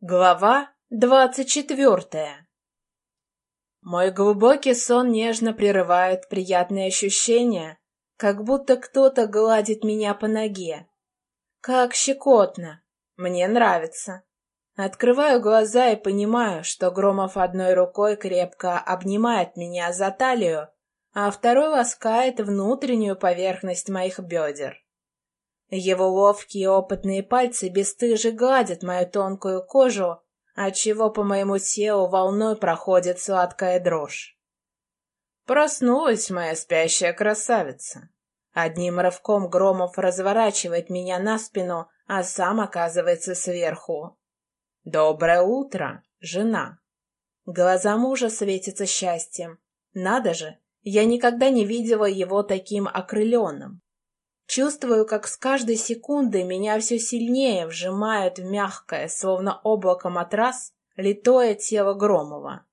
Глава двадцать четвертая Мой глубокий сон нежно прерывает приятные ощущения, как будто кто-то гладит меня по ноге. Как щекотно! Мне нравится. Открываю глаза и понимаю, что Громов одной рукой крепко обнимает меня за талию, а второй ласкает внутреннюю поверхность моих бедер. Его ловкие опытные пальцы бесстыже гладят мою тонкую кожу, отчего по моему телу волной проходит сладкая дрожь. Проснулась моя спящая красавица. Одним рывком Громов разворачивает меня на спину, а сам оказывается сверху. «Доброе утро, жена!» Глаза мужа светятся счастьем. Надо же, я никогда не видела его таким окрыленным. Чувствую, как с каждой секундой меня все сильнее вжимают в мягкое, словно облако матрас, литое тело Громова.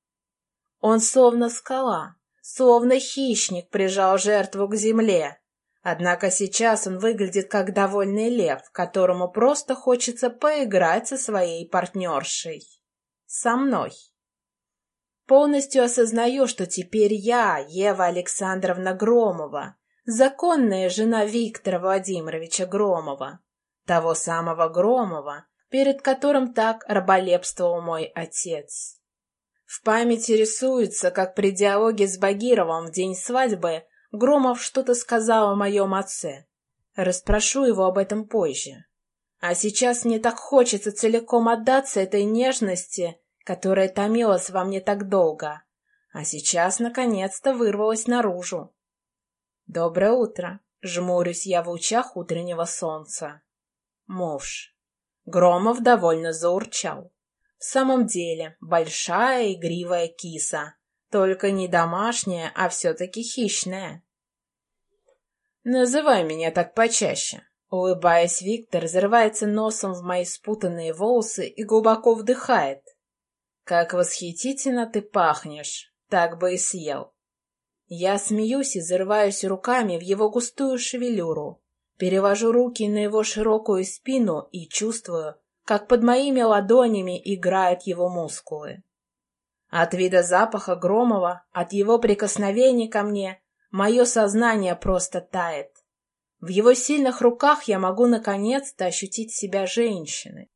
Он словно скала, словно хищник прижал жертву к земле. Однако сейчас он выглядит как довольный лев, которому просто хочется поиграть со своей партнершей. Со мной. Полностью осознаю, что теперь я, Ева Александровна Громова, законная жена Виктора Владимировича Громова, того самого Громова, перед которым так раболепствовал мой отец. В памяти рисуется, как при диалоге с Багировым в день свадьбы Громов что-то сказал о моем отце. Распрошу его об этом позже. А сейчас мне так хочется целиком отдаться этой нежности, которая томилась во мне так долго, а сейчас наконец-то вырвалась наружу. «Доброе утро!» — жмурюсь я в лучах утреннего солнца. Муж. Громов довольно заурчал. В самом деле, большая игривая киса. Только не домашняя, а все-таки хищная. «Называй меня так почаще!» Улыбаясь, Виктор зарывается носом в мои спутанные волосы и глубоко вдыхает. «Как восхитительно ты пахнешь! Так бы и съел!» Я смеюсь и зарываюсь руками в его густую шевелюру, перевожу руки на его широкую спину и чувствую, как под моими ладонями играют его мускулы. От вида запаха Громова, от его прикосновений ко мне, мое сознание просто тает. В его сильных руках я могу наконец-то ощутить себя женщиной.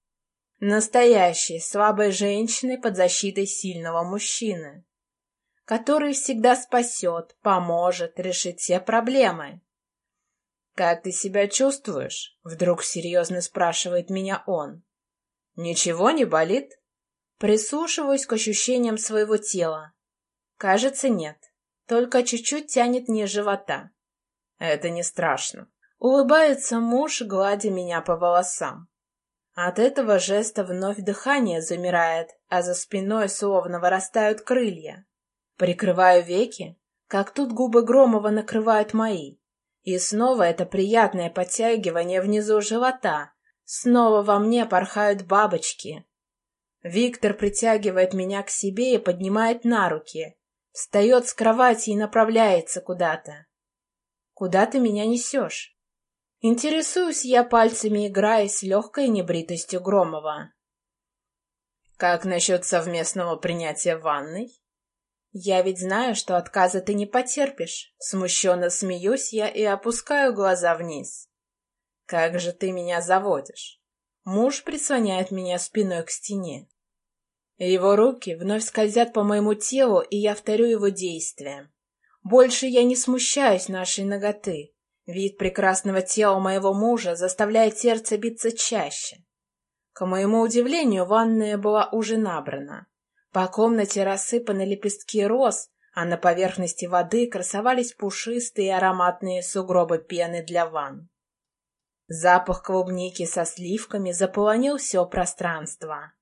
Настоящей, слабой женщиной под защитой сильного мужчины который всегда спасет, поможет решить все проблемы. «Как ты себя чувствуешь?» — вдруг серьезно спрашивает меня он. «Ничего не болит?» Прислушиваюсь к ощущениям своего тела. Кажется, нет. Только чуть-чуть тянет ниже живота. Это не страшно. Улыбается муж, гладя меня по волосам. От этого жеста вновь дыхание замирает, а за спиной словно вырастают крылья. Прикрываю веки, как тут губы Громова накрывают мои. И снова это приятное подтягивание внизу живота. Снова во мне порхают бабочки. Виктор притягивает меня к себе и поднимает на руки. Встает с кровати и направляется куда-то. Куда ты меня несешь? Интересуюсь я пальцами, играя с легкой небритостью Громова. Как насчет совместного принятия ванной? «Я ведь знаю, что отказа ты не потерпишь». Смущенно смеюсь я и опускаю глаза вниз. «Как же ты меня заводишь?» Муж прислоняет меня спиной к стене. Его руки вновь скользят по моему телу, и я вторю его действиям. Больше я не смущаюсь нашей ноготы. Вид прекрасного тела моего мужа заставляет сердце биться чаще. К моему удивлению, ванная была уже набрана. По комнате рассыпаны лепестки роз, а на поверхности воды красовались пушистые ароматные сугробы пены для ванн. Запах клубники со сливками заполонил все пространство.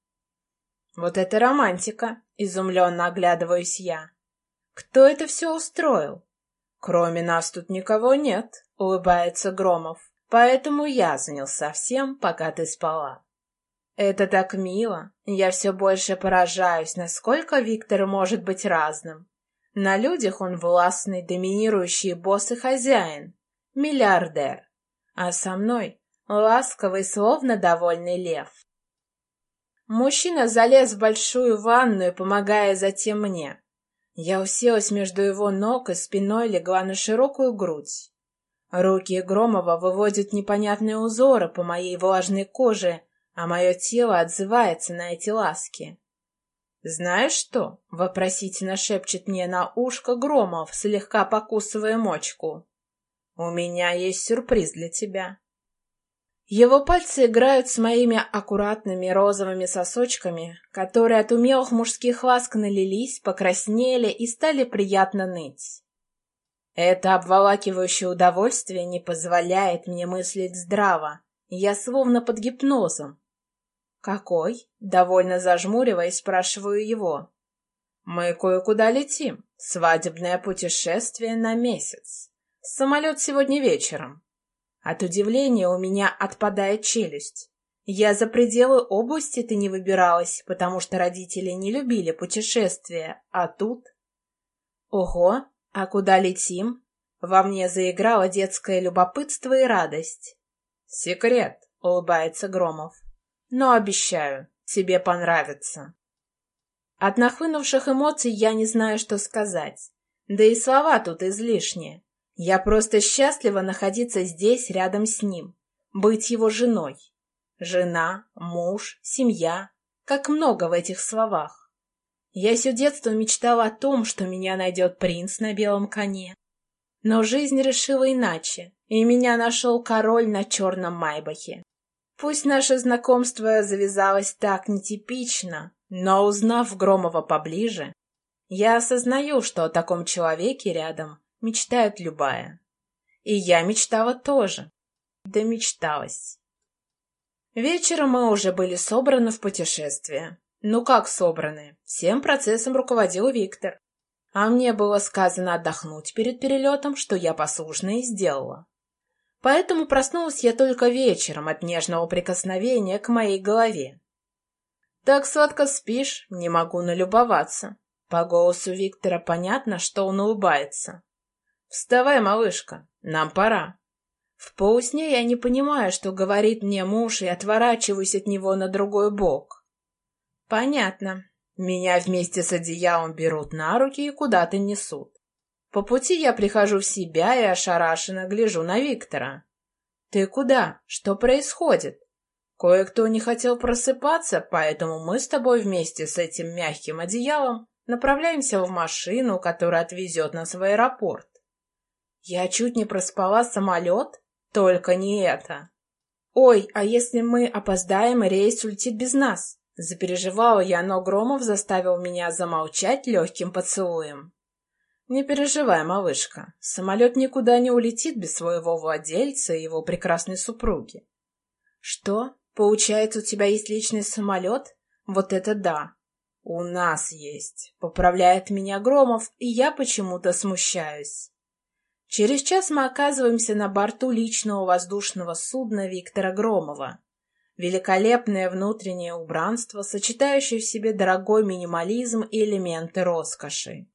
«Вот это романтика!» — изумленно оглядываюсь я. «Кто это все устроил?» «Кроме нас тут никого нет», — улыбается Громов. «Поэтому я занялся всем, пока ты спала». Это так мило. Я все больше поражаюсь, насколько Виктор может быть разным. На людях он властный, доминирующий босс и хозяин, миллиардер. А со мной ласковый, словно довольный лев. Мужчина залез в большую ванную, помогая затем мне. Я уселась между его ног и спиной легла на широкую грудь. Руки Громова выводят непонятные узоры по моей влажной коже, а мое тело отзывается на эти ласки. «Знаешь что?» — вопросительно шепчет мне на ушко Громов, слегка покусывая мочку. «У меня есть сюрприз для тебя». Его пальцы играют с моими аккуратными розовыми сосочками, которые от умелых мужских ласк налились, покраснели и стали приятно ныть. Это обволакивающее удовольствие не позволяет мне мыслить здраво. Я словно под гипнозом. «Какой?» — довольно зажмуриваясь, спрашиваю его. «Мы кое-куда летим. Свадебное путешествие на месяц. Самолет сегодня вечером. От удивления у меня отпадает челюсть. Я за пределы области-то не выбиралась, потому что родители не любили путешествия, а тут... Ого, а куда летим? Во мне заиграло детское любопытство и радость. Секрет, улыбается Громов. Но обещаю, тебе понравится. От нахлынувших эмоций я не знаю, что сказать. Да и слова тут излишние. Я просто счастлива находиться здесь, рядом с ним, быть его женой. Жена, муж, семья. Как много в этих словах. Я все детство мечтала о том, что меня найдет принц на белом коне. Но жизнь решила иначе, и меня нашел король на черном майбахе. Пусть наше знакомство завязалось так нетипично, но узнав Громова поближе, я осознаю, что о таком человеке рядом мечтает любая. И я мечтала тоже. Да мечталась. Вечером мы уже были собраны в путешествие. Ну как собраны? Всем процессом руководил Виктор. А мне было сказано отдохнуть перед перелетом, что я послушно и сделала. Поэтому проснулась я только вечером от нежного прикосновения к моей голове. «Так сладко спишь, не могу налюбоваться». По голосу Виктора понятно, что он улыбается. «Вставай, малышка, нам пора». В полусне я не понимаю, что говорит мне муж, и отворачиваюсь от него на другой бок. Понятно. Меня вместе с одеялом берут на руки и куда-то несут. По пути я прихожу в себя и ошарашенно гляжу на Виктора. «Ты куда? Что происходит?» «Кое-кто не хотел просыпаться, поэтому мы с тобой вместе с этим мягким одеялом направляемся в машину, которая отвезет нас в аэропорт. Я чуть не проспала самолет? Только не это. Ой, а если мы опоздаем, рейс улетит без нас? Запереживала я, но Громов заставил меня замолчать легким поцелуем. Не переживай, малышка, самолет никуда не улетит без своего владельца и его прекрасной супруги. Что? Получается, у тебя есть личный самолет? Вот это да! У нас есть, поправляет меня Громов, и я почему-то смущаюсь. Через час мы оказываемся на борту личного воздушного судна Виктора Громова. Великолепное внутреннее убранство, сочетающее в себе дорогой минимализм и элементы роскоши.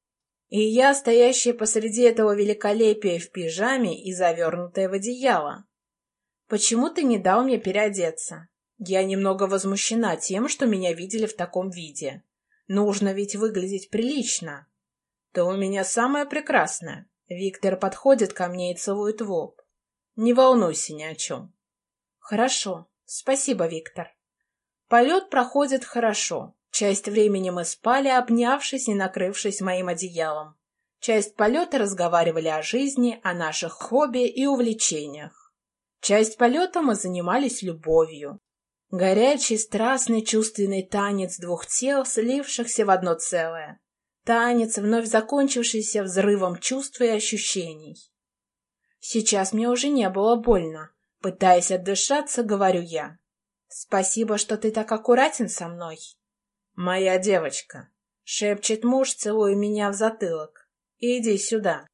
И я, стоящая посреди этого великолепия в пижаме и завернутая в одеяло. Почему ты не дал мне переодеться? Я немного возмущена тем, что меня видели в таком виде. Нужно ведь выглядеть прилично. Ты у меня самая прекрасная. Виктор подходит ко мне и целует в лоб. Не волнуйся ни о чем. Хорошо. Спасибо, Виктор. Полет проходит хорошо. Часть времени мы спали, обнявшись и накрывшись моим одеялом. Часть полета разговаривали о жизни, о наших хобби и увлечениях. Часть полета мы занимались любовью. Горячий, страстный, чувственный танец двух тел, слившихся в одно целое. Танец, вновь закончившийся взрывом чувств и ощущений. Сейчас мне уже не было больно. Пытаясь отдышаться, говорю я. Спасибо, что ты так аккуратен со мной. Моя девочка, шепчет муж, целуя меня в затылок. Иди сюда.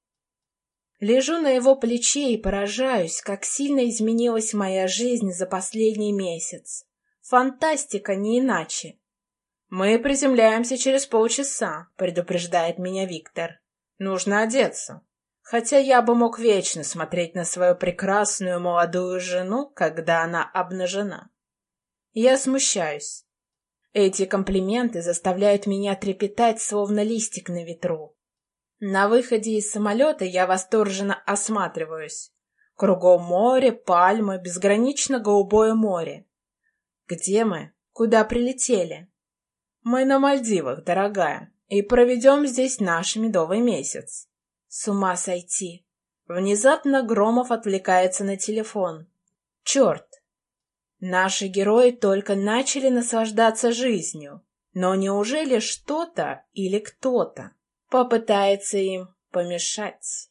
Лежу на его плече и поражаюсь, как сильно изменилась моя жизнь за последний месяц. Фантастика, не иначе. «Мы приземляемся через полчаса», — предупреждает меня Виктор. «Нужно одеться. Хотя я бы мог вечно смотреть на свою прекрасную молодую жену, когда она обнажена». Я смущаюсь. Эти комплименты заставляют меня трепетать, словно листик на ветру. На выходе из самолета я восторженно осматриваюсь. Кругом море, пальмы, безгранично голубое море. Где мы? Куда прилетели? Мы на Мальдивах, дорогая, и проведем здесь наш медовый месяц. С ума сойти. Внезапно Громов отвлекается на телефон. Черт! Наши герои только начали наслаждаться жизнью. Но неужели что-то или кто-то попытается им помешать?